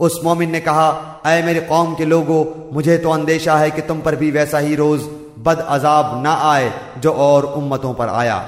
اس مومن نے کہا، اے میرے قوم کے لوگوں مجھے تو اندیشہ ہے کہ تم پر بھی ویسا ہی روز بد عذاب نہ آئے جو اور امتوں پر آیا۔